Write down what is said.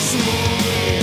Christmas.